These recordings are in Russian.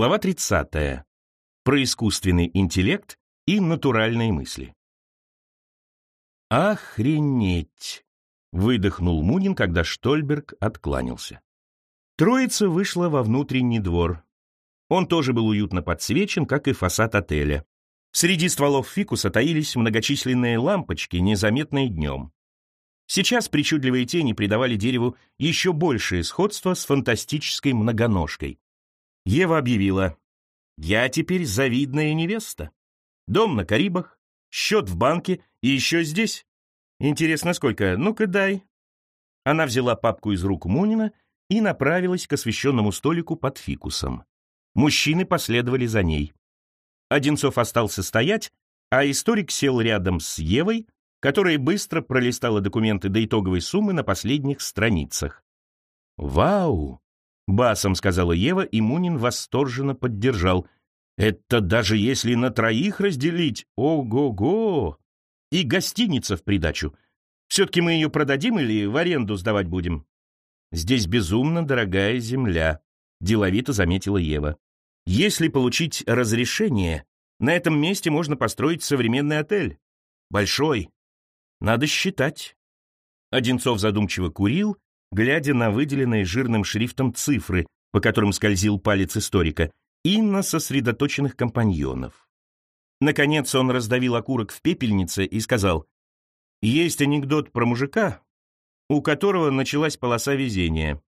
Глава 30. Про искусственный интеллект и натуральные мысли. «Охренеть!» — выдохнул Мунин, когда Штольберг откланялся. Троица вышла во внутренний двор. Он тоже был уютно подсвечен, как и фасад отеля. Среди стволов фикуса таились многочисленные лампочки, незаметные днем. Сейчас причудливые тени придавали дереву еще большее сходство с фантастической многоножкой. Ева объявила, «Я теперь завидная невеста. Дом на Карибах, счет в банке и еще здесь. Интересно, сколько? Ну-ка дай». Она взяла папку из рук Мунина и направилась к освещенному столику под фикусом. Мужчины последовали за ней. Одинцов остался стоять, а историк сел рядом с Евой, которая быстро пролистала документы до итоговой суммы на последних страницах. «Вау!» — басом сказала Ева, и Мунин восторженно поддержал. «Это даже если на троих разделить, ого-го! И гостиница в придачу. Все-таки мы ее продадим или в аренду сдавать будем?» «Здесь безумно дорогая земля», — деловито заметила Ева. «Если получить разрешение, на этом месте можно построить современный отель. Большой. Надо считать». Одинцов задумчиво курил, глядя на выделенные жирным шрифтом цифры, по которым скользил палец историка, и на сосредоточенных компаньонов. Наконец он раздавил окурок в пепельнице и сказал, «Есть анекдот про мужика, у которого началась полоса везения.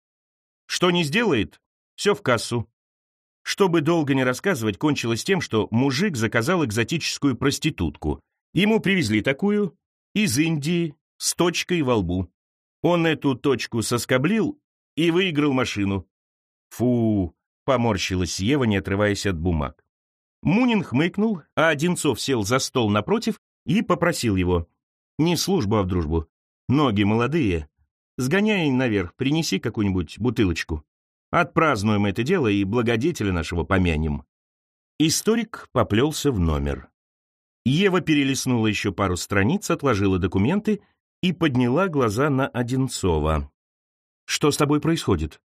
Что не сделает, все в кассу. Чтобы долго не рассказывать, кончилось тем, что мужик заказал экзотическую проститутку. Ему привезли такую из Индии с точкой во лбу. Он эту точку соскоблил и выиграл машину. Фу, поморщилась Ева, не отрываясь от бумаг. Мунин хмыкнул, а Одинцов сел за стол напротив и попросил его. Не службу, а в дружбу. Ноги молодые, Сгоняй наверх, принеси какую-нибудь бутылочку. Отпразднуем это дело и благодетеля нашего помянем». Историк поплелся в номер. Ева перелистнула еще пару страниц, отложила документы и подняла глаза на Одинцова. «Что с тобой происходит?»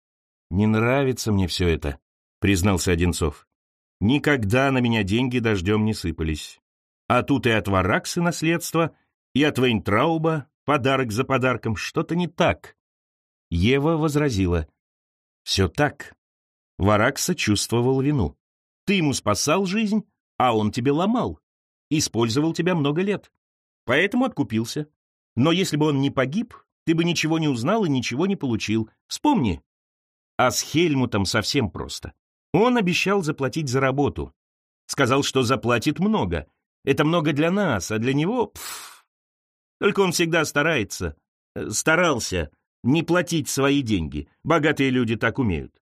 «Не нравится мне все это», — признался Одинцов. «Никогда на меня деньги дождем не сыпались. А тут и от Вараксы наследство, и от Вейнтрауба Подарок за подарком, что-то не так. Ева возразила. Все так. Варакса чувствовал вину. Ты ему спасал жизнь, а он тебе ломал. Использовал тебя много лет. Поэтому откупился. Но если бы он не погиб, ты бы ничего не узнал и ничего не получил. Вспомни. А с Хельмутом совсем просто. Он обещал заплатить за работу. Сказал, что заплатит много. Это много для нас, а для него... Пфф, только он всегда старается, э, старался не платить свои деньги. Богатые люди так умеют.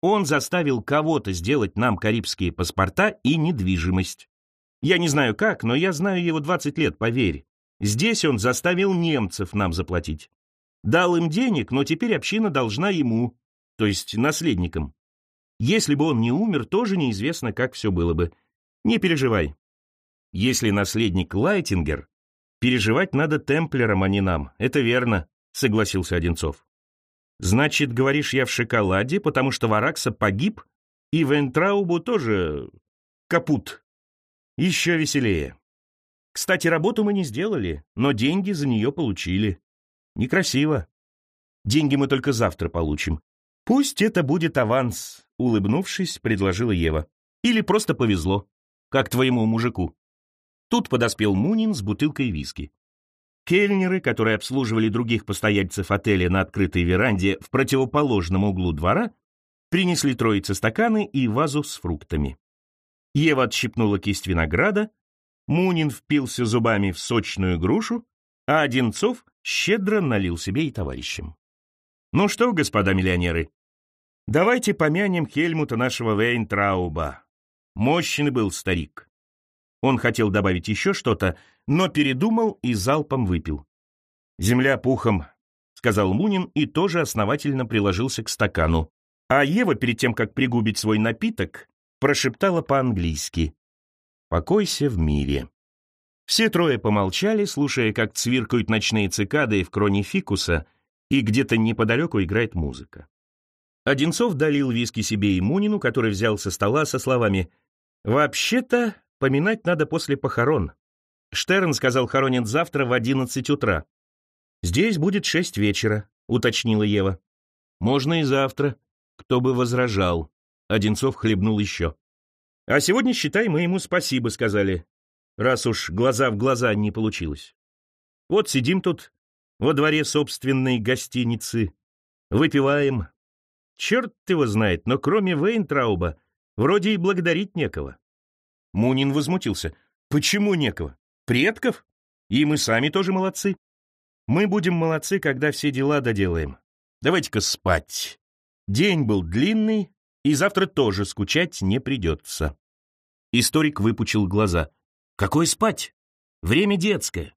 Он заставил кого-то сделать нам карибские паспорта и недвижимость. Я не знаю как, но я знаю его 20 лет, поверь. Здесь он заставил немцев нам заплатить. Дал им денег, но теперь община должна ему, то есть наследникам. Если бы он не умер, тоже неизвестно, как все было бы. Не переживай. Если наследник Лайтингер, Переживать надо темплерам, а не нам. Это верно, согласился Одинцов. Значит, говоришь, я в шоколаде, потому что Варакса погиб, и Вентраубу тоже капут. Еще веселее. Кстати, работу мы не сделали, но деньги за нее получили. Некрасиво. Деньги мы только завтра получим. Пусть это будет аванс, улыбнувшись, предложила Ева. Или просто повезло, как твоему мужику. Тут подоспел Мунин с бутылкой виски. Кельнеры, которые обслуживали других постояльцев отеля на открытой веранде в противоположном углу двора, принесли троице стаканы и вазу с фруктами. Ева отщипнула кисть винограда, Мунин впился зубами в сочную грушу, а Одинцов щедро налил себе и товарищам. «Ну что, господа миллионеры, давайте помянем Хельмута нашего Вейнтрауба. Мощный был старик. Он хотел добавить еще что-то, но передумал и залпом выпил. «Земля пухом», — сказал Мунин и тоже основательно приложился к стакану. А Ева, перед тем, как пригубить свой напиток, прошептала по-английски «Покойся в мире». Все трое помолчали, слушая, как цвиркают ночные цикады в кроне фикуса, и где-то неподалеку играет музыка. Одинцов долил виски себе и Мунину, который взял со стола со словами «Вообще-то поминать надо после похорон. Штерн сказал, хоронят завтра в одиннадцать утра. Здесь будет шесть вечера», — уточнила Ева. «Можно и завтра. Кто бы возражал». Одинцов хлебнул еще. «А сегодня, считай, мы ему спасибо сказали, раз уж глаза в глаза не получилось. Вот сидим тут, во дворе собственной гостиницы, выпиваем. Черт его знает, но кроме Вейнтрауба вроде и благодарить некого». Мунин возмутился. «Почему некого? Предков? И мы сами тоже молодцы. Мы будем молодцы, когда все дела доделаем. Давайте-ка спать. День был длинный, и завтра тоже скучать не придется. Историк выпучил глаза. Какой спать? Время детское.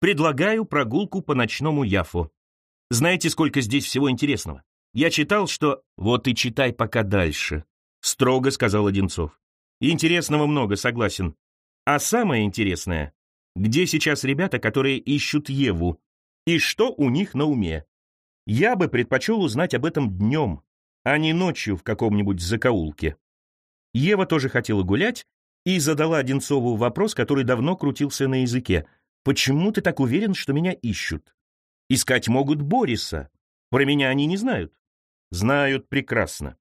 Предлагаю прогулку по ночному Яфу. Знаете, сколько здесь всего интересного? Я читал, что... Вот и читай пока дальше, строго сказал Одинцов. Интересного много, согласен. А самое интересное, где сейчас ребята, которые ищут Еву, и что у них на уме. Я бы предпочел узнать об этом днем, а не ночью в каком-нибудь закоулке. Ева тоже хотела гулять и задала Одинцову вопрос, который давно крутился на языке. «Почему ты так уверен, что меня ищут? Искать могут Бориса. Про меня они не знают». «Знают прекрасно.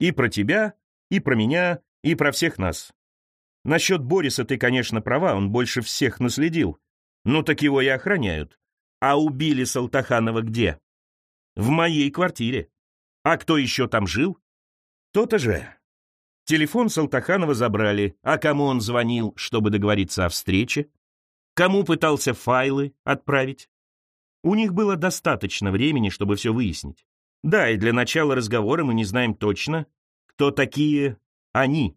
И про тебя, и про меня, и про всех нас. Насчет Бориса ты, конечно, права, он больше всех наследил. Ну так его и охраняют. А убили Салтаханова где? В моей квартире. А кто еще там жил? То-то же. Телефон Салтаханова забрали, а кому он звонил, чтобы договориться о встрече? Кому пытался файлы отправить? У них было достаточно времени, чтобы все выяснить. Да, и для начала разговора мы не знаем точно, кто такие они.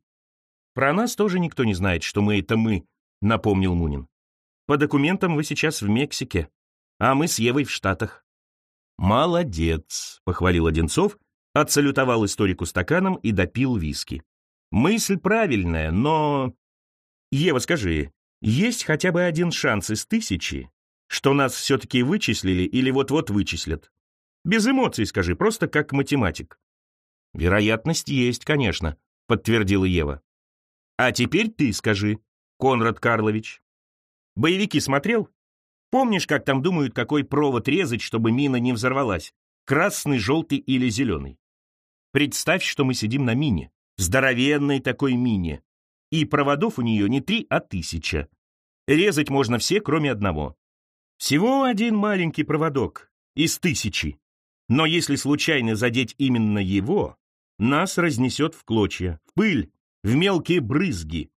Про нас тоже никто не знает, что мы — это мы, напомнил Мунин. По документам вы сейчас в Мексике а мы с Евой в Штатах». «Молодец», — похвалил Одинцов, отсалютовал историку стаканом и допил виски. «Мысль правильная, но...» «Ева, скажи, есть хотя бы один шанс из тысячи, что нас все-таки вычислили или вот-вот вычислят? Без эмоций скажи, просто как математик». «Вероятность есть, конечно», — подтвердила Ева. «А теперь ты скажи, Конрад Карлович. Боевики смотрел?» Помнишь, как там думают, какой провод резать, чтобы мина не взорвалась? Красный, желтый или зеленый? Представь, что мы сидим на мине, здоровенной такой мине, и проводов у нее не три, а тысяча. Резать можно все, кроме одного. Всего один маленький проводок из тысячи. Но если случайно задеть именно его, нас разнесет в клочья, в пыль, в мелкие брызги.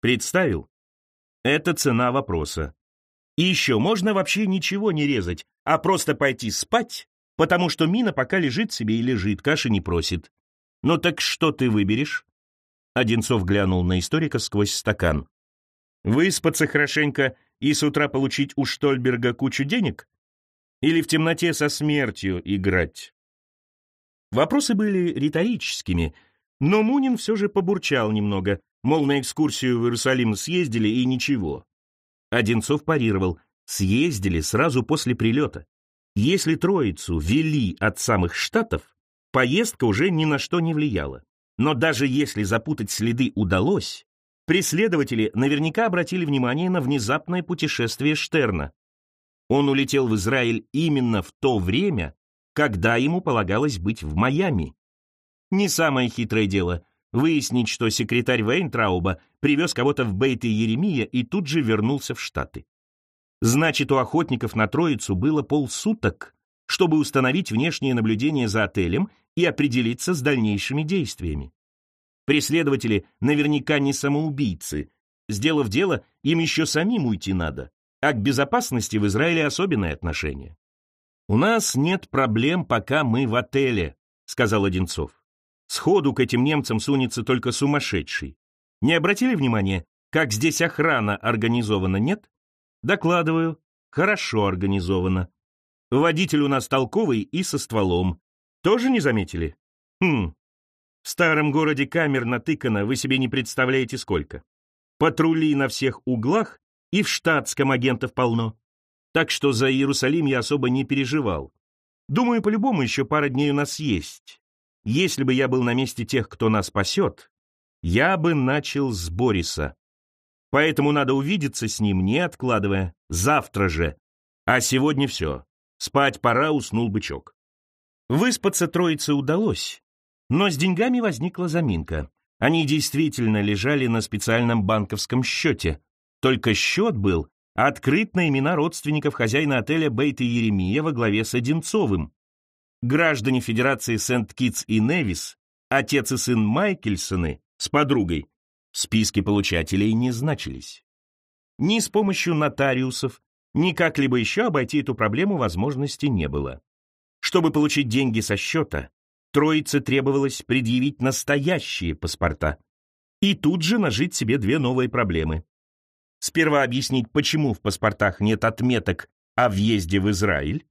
Представил? Это цена вопроса. И еще можно вообще ничего не резать, а просто пойти спать, потому что мина пока лежит себе и лежит, каши не просит. Ну так что ты выберешь? Одинцов глянул на историка сквозь стакан. Выспаться хорошенько и с утра получить у Штольберга кучу денег? Или в темноте со смертью играть? Вопросы были риторическими, но Мунин все же побурчал немного, мол, на экскурсию в Иерусалим съездили и ничего. Одинцов парировал. Съездили сразу после прилета. Если троицу вели от самых штатов, поездка уже ни на что не влияла. Но даже если запутать следы удалось, преследователи наверняка обратили внимание на внезапное путешествие Штерна. Он улетел в Израиль именно в то время, когда ему полагалось быть в Майами. Не самое хитрое дело выяснить, что секретарь Вейнтрауба привез кого-то в Бейт и Еремия и тут же вернулся в Штаты. Значит, у охотников на Троицу было полсуток, чтобы установить внешнее наблюдение за отелем и определиться с дальнейшими действиями. Преследователи наверняка не самоубийцы. Сделав дело, им еще самим уйти надо, а к безопасности в Израиле особенное отношение. «У нас нет проблем, пока мы в отеле», — сказал Одинцов. Сходу к этим немцам сунется только сумасшедший. Не обратили внимания, как здесь охрана организована, нет? Докладываю, хорошо организована. Водитель у нас толковый и со стволом. Тоже не заметили? Хм, в старом городе камер натыкано, вы себе не представляете сколько. Патрули на всех углах и в штатском агентов полно. Так что за Иерусалим я особо не переживал. Думаю, по-любому еще пара дней у нас есть. Если бы я был на месте тех, кто нас спасет, я бы начал с Бориса. Поэтому надо увидеться с ним, не откладывая, завтра же. А сегодня все. Спать пора, уснул бычок. Выспаться троице удалось, но с деньгами возникла заминка. Они действительно лежали на специальном банковском счете. Только счет был открыт на имена родственников хозяина отеля Бейт и Еремия во главе с Одинцовым. Граждане Федерации Сент-Китс и Невис, отец и сын Майкельсоны с подругой, в списке получателей не значились. Ни с помощью нотариусов, ни как-либо еще обойти эту проблему возможности не было. Чтобы получить деньги со счета, троице требовалось предъявить настоящие паспорта и тут же нажить себе две новые проблемы. Сперва объяснить, почему в паспортах нет отметок о въезде в Израиль,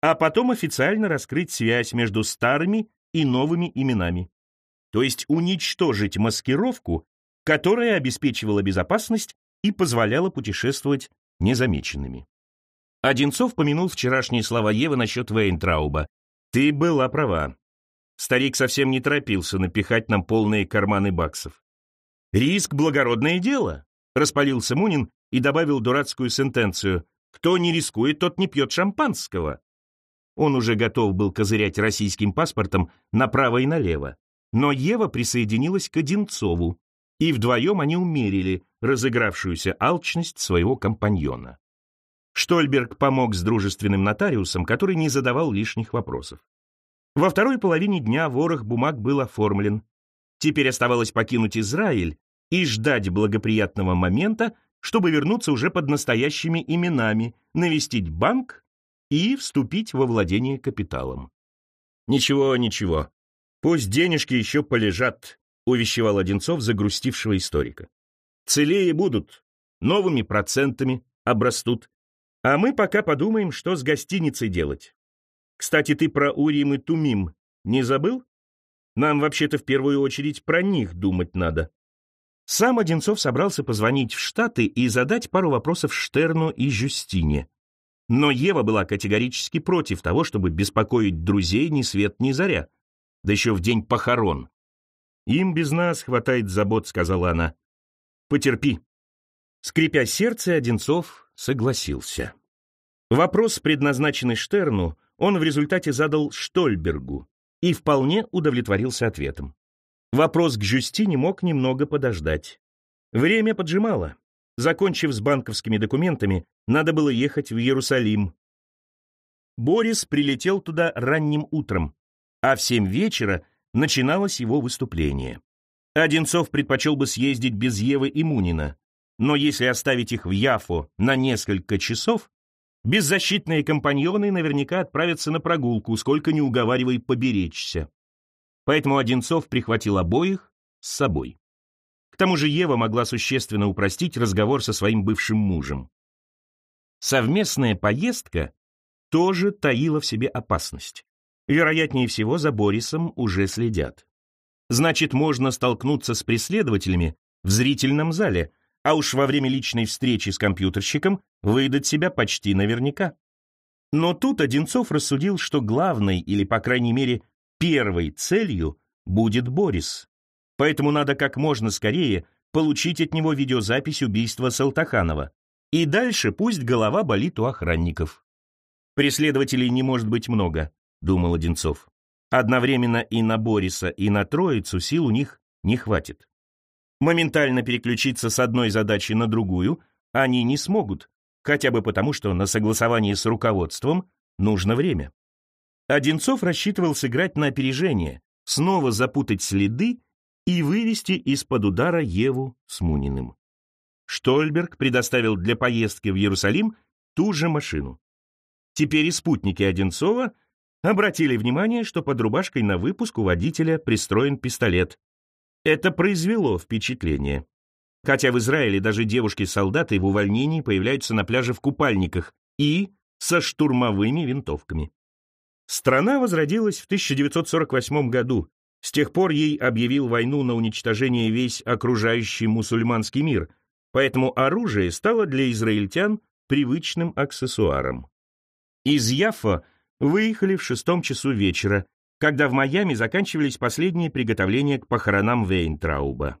а потом официально раскрыть связь между старыми и новыми именами. То есть уничтожить маскировку, которая обеспечивала безопасность и позволяла путешествовать незамеченными. Одинцов помянул вчерашние слова Евы насчет Вейнтрауба. «Ты была права. Старик совсем не торопился напихать нам полные карманы баксов. «Риск — благородное дело», — распалился Мунин и добавил дурацкую сентенцию. «Кто не рискует, тот не пьет шампанского». Он уже готов был козырять российским паспортом направо и налево. Но Ева присоединилась к Одинцову, и вдвоем они умерили разыгравшуюся алчность своего компаньона. Штольберг помог с дружественным нотариусом, который не задавал лишних вопросов. Во второй половине дня ворох бумаг был оформлен. Теперь оставалось покинуть Израиль и ждать благоприятного момента, чтобы вернуться уже под настоящими именами, навестить банк и вступить во владение капиталом. «Ничего, ничего. Пусть денежки еще полежат», — увещевал Одинцов загрустившего историка. «Целее будут, новыми процентами обрастут, а мы пока подумаем, что с гостиницей делать. Кстати, ты про Урим и Тумим не забыл? Нам вообще-то в первую очередь про них думать надо. Сам Одинцов собрался позвонить в Штаты и задать пару вопросов Штерну и Жюстине. Но Ева была категорически против того, чтобы беспокоить друзей ни свет ни заря, да еще в день похорон. «Им без нас хватает забот», — сказала она. «Потерпи». Скрипя сердце, Одинцов согласился. Вопрос, предназначенный Штерну, он в результате задал Штольбергу и вполне удовлетворился ответом. Вопрос к Жюстине мог немного подождать. Время поджимало. Закончив с банковскими документами, надо было ехать в Иерусалим. Борис прилетел туда ранним утром, а в семь вечера начиналось его выступление. Одинцов предпочел бы съездить без Евы и Мунина, но если оставить их в Яфо на несколько часов, Беззащитные компаньоны наверняка отправятся на прогулку, сколько не уговаривай поберечься. Поэтому Одинцов прихватил обоих с собой. Тому же Ева могла существенно упростить разговор со своим бывшим мужем. Совместная поездка тоже таила в себе опасность. Вероятнее всего, за Борисом уже следят. Значит, можно столкнуться с преследователями в зрительном зале, а уж во время личной встречи с компьютерщиком выдать себя почти наверняка. Но тут Одинцов рассудил, что главной, или, по крайней мере, первой целью будет Борис. Поэтому надо как можно скорее получить от него видеозапись убийства Салтаханова. И дальше пусть голова болит у охранников. Преследователей не может быть много, думал Одинцов. Одновременно и на Бориса, и на Троицу сил у них не хватит. Моментально переключиться с одной задачи на другую они не смогут, хотя бы потому, что на согласование с руководством нужно время. Одинцов рассчитывал сыграть на опережение, снова запутать следы и вывести из-под удара Еву с Муниным. Штольберг предоставил для поездки в Иерусалим ту же машину. Теперь и спутники Одинцова обратили внимание, что под рубашкой на выпуск у водителя пристроен пистолет, это произвело впечатление. Хотя в Израиле даже девушки-солдаты в увольнении появляются на пляже в купальниках и со штурмовыми винтовками. Страна возродилась в 1948 году. С тех пор ей объявил войну на уничтожение весь окружающий мусульманский мир, поэтому оружие стало для израильтян привычным аксессуаром. Из Яффа выехали в шестом часу вечера когда в Майами заканчивались последние приготовления к похоронам Вейнтрауба.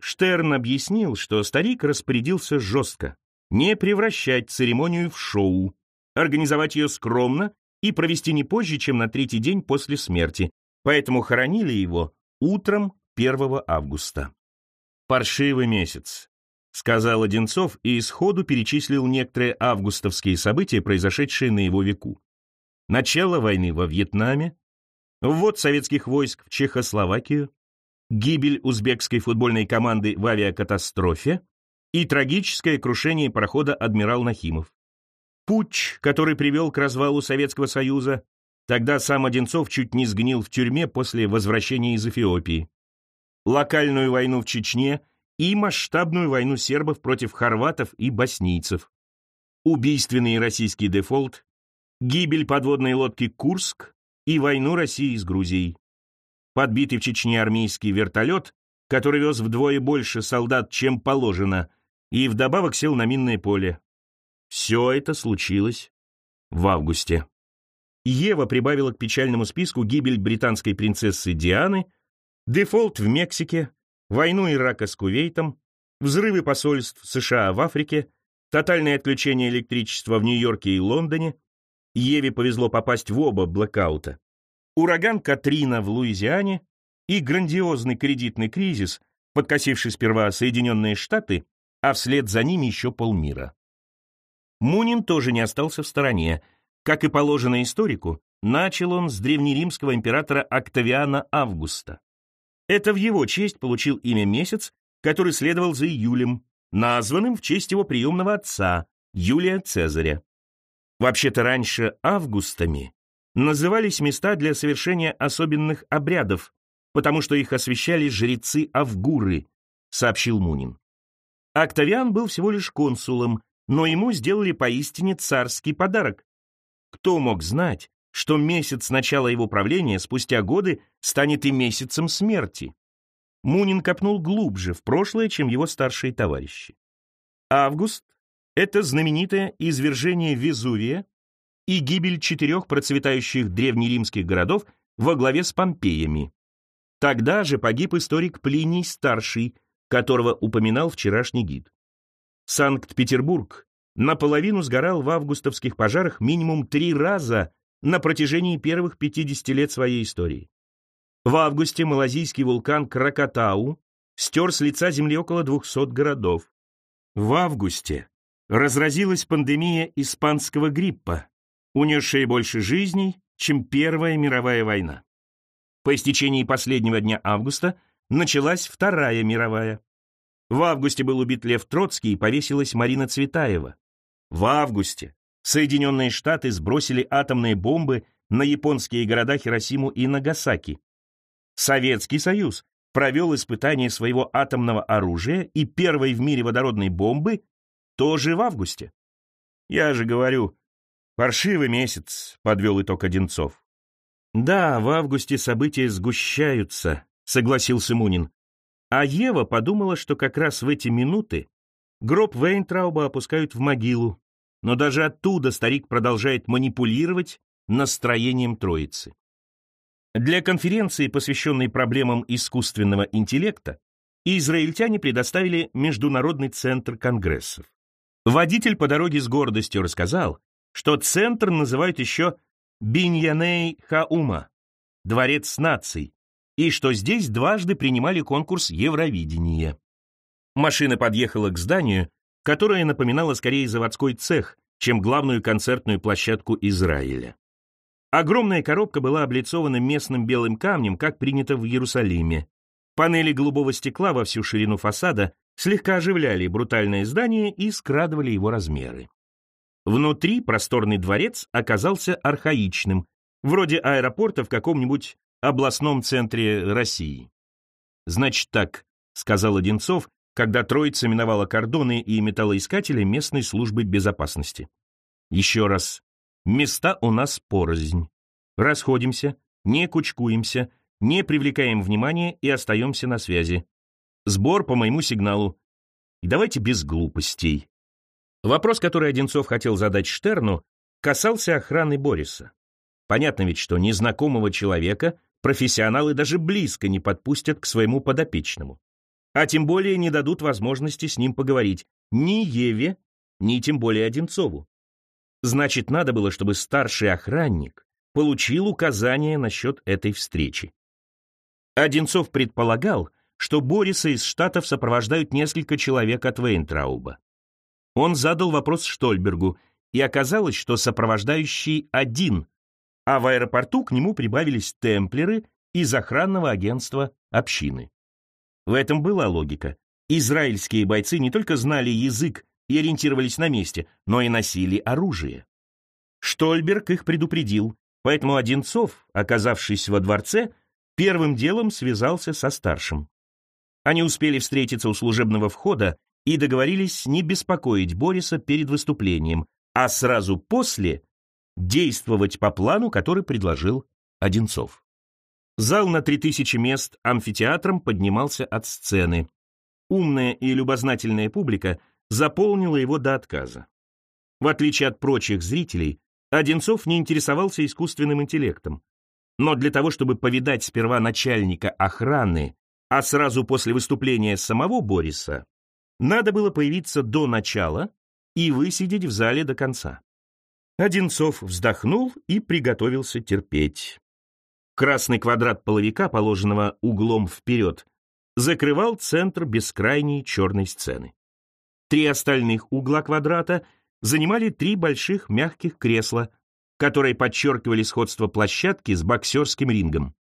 Штерн объяснил, что старик распорядился жестко не превращать церемонию в шоу, организовать ее скромно и провести не позже, чем на третий день после смерти, поэтому хоронили его утром 1 августа. «Паршивый месяц», — сказал Одинцов и сходу перечислил некоторые августовские события, произошедшие на его веку. Начало войны во Вьетнаме, ввод советских войск в Чехословакию, гибель узбекской футбольной команды в авиакатастрофе и трагическое крушение парохода «Адмирал Нахимов». Путч, который привел к развалу Советского Союза, тогда сам Одинцов чуть не сгнил в тюрьме после возвращения из Эфиопии. Локальную войну в Чечне и масштабную войну сербов против хорватов и боснийцев. Убийственный российский дефолт, гибель подводной лодки «Курск» и войну России с Грузией. Подбитый в Чечне армейский вертолет, который вез вдвое больше солдат, чем положено, и вдобавок сел на минное поле. Все это случилось в августе. Ева прибавила к печальному списку гибель британской принцессы Дианы, дефолт в Мексике, войну Ирака с Кувейтом, взрывы посольств США в Африке, тотальное отключение электричества в Нью-Йорке и Лондоне, Еве повезло попасть в оба блэкаута. Ураган Катрина в Луизиане и грандиозный кредитный кризис, подкосивший сперва Соединенные Штаты, а вслед за ними еще полмира. Мунин тоже не остался в стороне. Как и положено историку, начал он с древнеримского императора Октавиана Августа. Это в его честь получил имя месяц, который следовал за июлем, названным в честь его приемного отца, Юлия Цезаря. Вообще-то раньше августами назывались места для совершения особенных обрядов, потому что их освещали жрецы-авгуры, сообщил Мунин. Октавиан был всего лишь консулом, но ему сделали поистине царский подарок. Кто мог знать, что месяц начала его правления спустя годы станет и месяцем смерти. Мунин копнул глубже в прошлое, чем его старшие товарищи. Август — это знаменитое извержение Везувия и гибель четырех процветающих древнеримских городов во главе с Помпеями. Тогда же погиб историк Плиний Старший, которого упоминал вчерашний гид. Санкт-Петербург наполовину сгорал в августовских пожарах минимум три раза на протяжении первых 50 лет своей истории. В августе малазийский вулкан Кракатау стер с лица земли около 200 городов. В августе разразилась пандемия испанского гриппа, унесшая больше жизней, чем Первая мировая война. По истечении последнего дня августа началась Вторая мировая. В августе был убит Лев Троцкий и повесилась Марина Цветаева. В августе Соединенные Штаты сбросили атомные бомбы на японские города Хиросиму и Нагасаки. Советский Союз провел испытание своего атомного оружия и первой в мире водородной бомбы тоже в августе. Я же говорю, паршивый месяц, подвел итог Одинцов. Да, в августе события сгущаются, согласился Мунин. А Ева подумала, что как раз в эти минуты гроб Вейнтрауба опускают в могилу, но даже оттуда старик продолжает манипулировать настроением Троицы. Для конференции, посвященной проблемам искусственного интеллекта, израильтяне предоставили Международный центр конгрессов. Водитель по дороге с гордостью рассказал, что центр называют еще Биньяней Хаума, Дворец наций, и что здесь дважды принимали конкурс Евровидения. Машина подъехала к зданию, которая напоминала скорее заводской цех, чем главную концертную площадку Израиля. Огромная коробка была облицована местным белым камнем, как принято в Иерусалиме. Панели голубого стекла во всю ширину фасада слегка оживляли брутальное здание и скрадывали его размеры. Внутри просторный дворец оказался архаичным, вроде аэропорта в каком-нибудь областном центре России. «Значит так», — сказал Одинцов, когда троица миновала кордоны и металлоискатели местной службы безопасности. Еще раз. Места у нас порознь. Расходимся, не кучкуемся, не привлекаем внимания и остаемся на связи. Сбор по моему сигналу. И давайте без глупостей. Вопрос, который Одинцов хотел задать Штерну, касался охраны Бориса. Понятно ведь, что незнакомого человека профессионалы даже близко не подпустят к своему подопечному. А тем более не дадут возможности с ним поговорить ни Еве, ни тем более Одинцову. Значит, надо было, чтобы старший охранник получил указание насчет этой встречи. Одинцов предполагал, что Бориса из Штатов сопровождают несколько человек от Вейнтрауба. Он задал вопрос Штольбергу, и оказалось, что сопровождающий один, а в аэропорту к нему прибавились темплеры из охранного агентства общины. В этом была логика. Израильские бойцы не только знали язык и ориентировались на месте, но и носили оружие. Штольберг их предупредил, поэтому Одинцов, оказавшись во дворце, первым делом связался со старшим. Они успели встретиться у служебного входа и договорились не беспокоить Бориса перед выступлением, а сразу после действовать по плану, который предложил Одинцов. Зал на 3000 мест амфитеатром поднимался от сцены. Умная и любознательная публика заполнила его до отказа. В отличие от прочих зрителей, Одинцов не интересовался искусственным интеллектом. Но для того, чтобы повидать сперва начальника охраны, а сразу после выступления самого Бориса, надо было появиться до начала и высидеть в зале до конца. Одинцов вздохнул и приготовился терпеть. Красный квадрат половика, положенного углом вперед, закрывал центр бескрайней черной сцены. Три остальных угла квадрата занимали три больших мягких кресла, которые подчеркивали сходство площадки с боксерским рингом.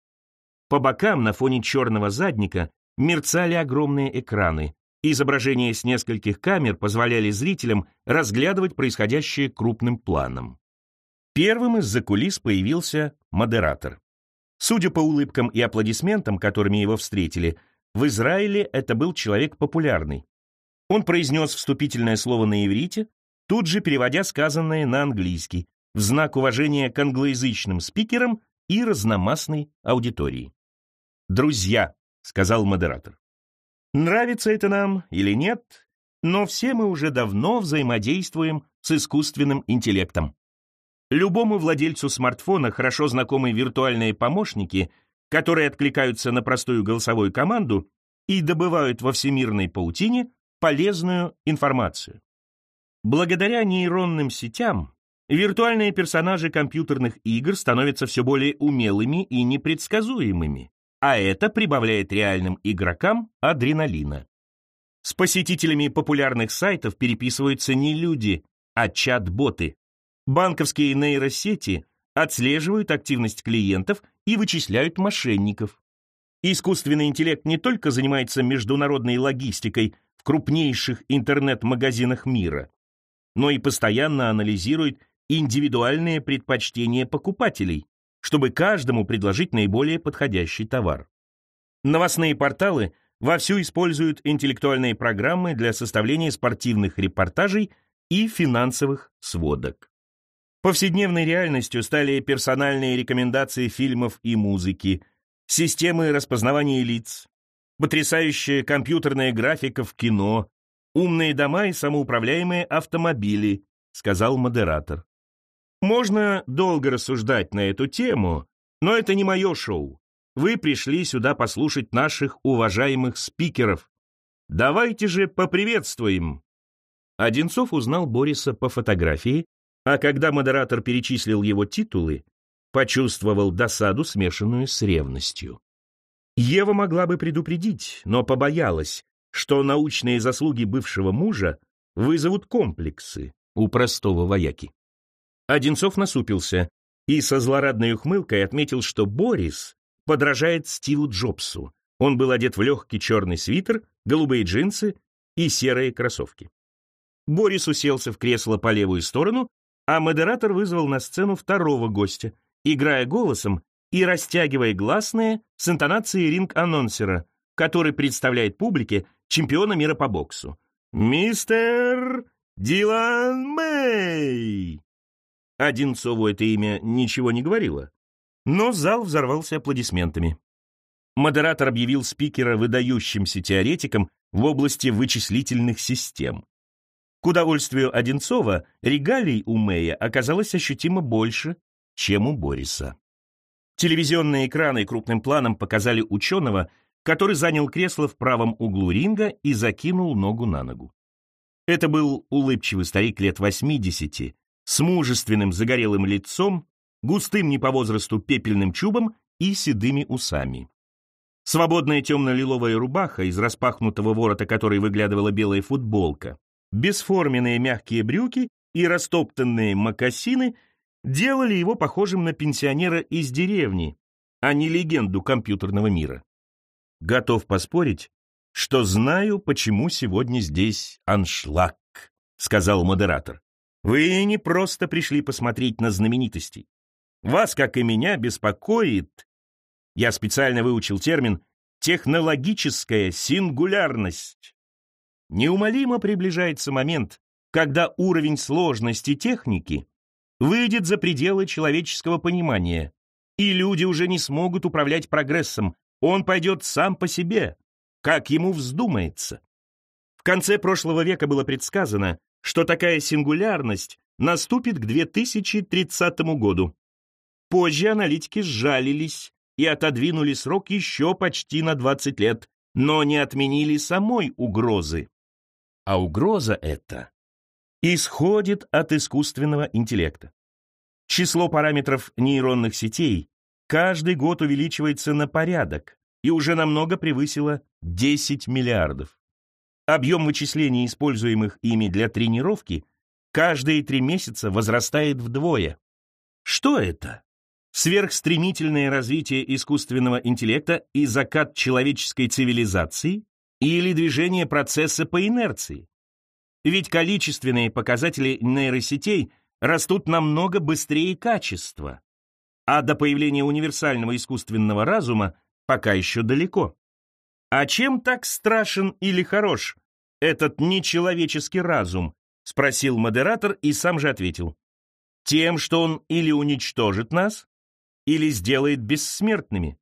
По бокам на фоне черного задника мерцали огромные экраны. Изображения с нескольких камер позволяли зрителям разглядывать происходящее крупным планом. Первым из-за кулис появился модератор. Судя по улыбкам и аплодисментам, которыми его встретили, в Израиле это был человек популярный. Он произнес вступительное слово на иврите, тут же переводя сказанное на английский, в знак уважения к англоязычным спикерам и разномастной аудитории. «Друзья», — сказал модератор, — «нравится это нам или нет, но все мы уже давно взаимодействуем с искусственным интеллектом. Любому владельцу смартфона хорошо знакомы виртуальные помощники, которые откликаются на простую голосовую команду и добывают во всемирной паутине полезную информацию. Благодаря нейронным сетям виртуальные персонажи компьютерных игр становятся все более умелыми и непредсказуемыми, а это прибавляет реальным игрокам адреналина. С посетителями популярных сайтов переписываются не люди, а чат-боты. Банковские нейросети отслеживают активность клиентов и вычисляют мошенников. Искусственный интеллект не только занимается международной логистикой в крупнейших интернет-магазинах мира, но и постоянно анализирует индивидуальные предпочтения покупателей, чтобы каждому предложить наиболее подходящий товар. Новостные порталы вовсю используют интеллектуальные программы для составления спортивных репортажей и финансовых сводок. Повседневной реальностью стали персональные рекомендации фильмов и музыки, системы распознавания лиц, потрясающая компьютерная графика в кино, умные дома и самоуправляемые автомобили, сказал модератор. Можно долго рассуждать на эту тему, но это не мое шоу. Вы пришли сюда послушать наших уважаемых спикеров. Давайте же поприветствуем. Одинцов узнал Бориса по фотографии, а когда модератор перечислил его титулы, почувствовал досаду, смешанную с ревностью. Ева могла бы предупредить, но побоялась, что научные заслуги бывшего мужа вызовут комплексы у простого вояки. Одинцов насупился и со злорадной ухмылкой отметил, что Борис подражает Стиву Джобсу. Он был одет в легкий черный свитер, голубые джинсы и серые кроссовки. Борис уселся в кресло по левую сторону, а модератор вызвал на сцену второго гостя, играя голосом и растягивая гласные с интонацией ринг-анонсера, который представляет публике чемпиона мира по боксу. «Мистер Дилан Мэй!» Одинцову это имя ничего не говорило, но зал взорвался аплодисментами. Модератор объявил спикера выдающимся теоретиком в области вычислительных систем. К удовольствию Одинцова регалий у Мэя оказалось ощутимо больше, чем у Бориса. Телевизионные экраны крупным планом показали ученого, который занял кресло в правом углу ринга и закинул ногу на ногу. Это был улыбчивый старик лет 80, с мужественным загорелым лицом, густым не по возрасту пепельным чубом и седыми усами. Свободная темно-лиловая рубаха, из распахнутого ворота которой выглядывала белая футболка, бесформенные мягкие брюки и растоптанные мокасины делали его похожим на пенсионера из деревни, а не легенду компьютерного мира. Готов поспорить, что знаю, почему сегодня здесь аншлаг, сказал модератор. Вы не просто пришли посмотреть на знаменитостей. Вас, как и меня, беспокоит, я специально выучил термин «технологическая сингулярность». Неумолимо приближается момент, когда уровень сложности техники выйдет за пределы человеческого понимания, и люди уже не смогут управлять прогрессом, он пойдет сам по себе, как ему вздумается. В конце прошлого века было предсказано, что такая сингулярность наступит к 2030 году. Позже аналитики сжалились и отодвинули срок еще почти на 20 лет, но не отменили самой угрозы. А угроза эта исходит от искусственного интеллекта. Число параметров нейронных сетей каждый год увеличивается на порядок и уже намного превысило 10 миллиардов. Объем вычислений, используемых ими для тренировки, каждые три месяца возрастает вдвое. Что это? Сверхстремительное развитие искусственного интеллекта и закат человеческой цивилизации или движение процесса по инерции? Ведь количественные показатели нейросетей растут намного быстрее качества, а до появления универсального искусственного разума пока еще далеко. А чем так страшен или хорош этот нечеловеческий разум? Спросил модератор и сам же ответил. Тем, что он или уничтожит нас, или сделает бессмертными.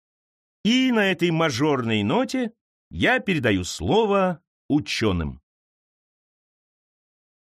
И на этой мажорной ноте я передаю слово ученым.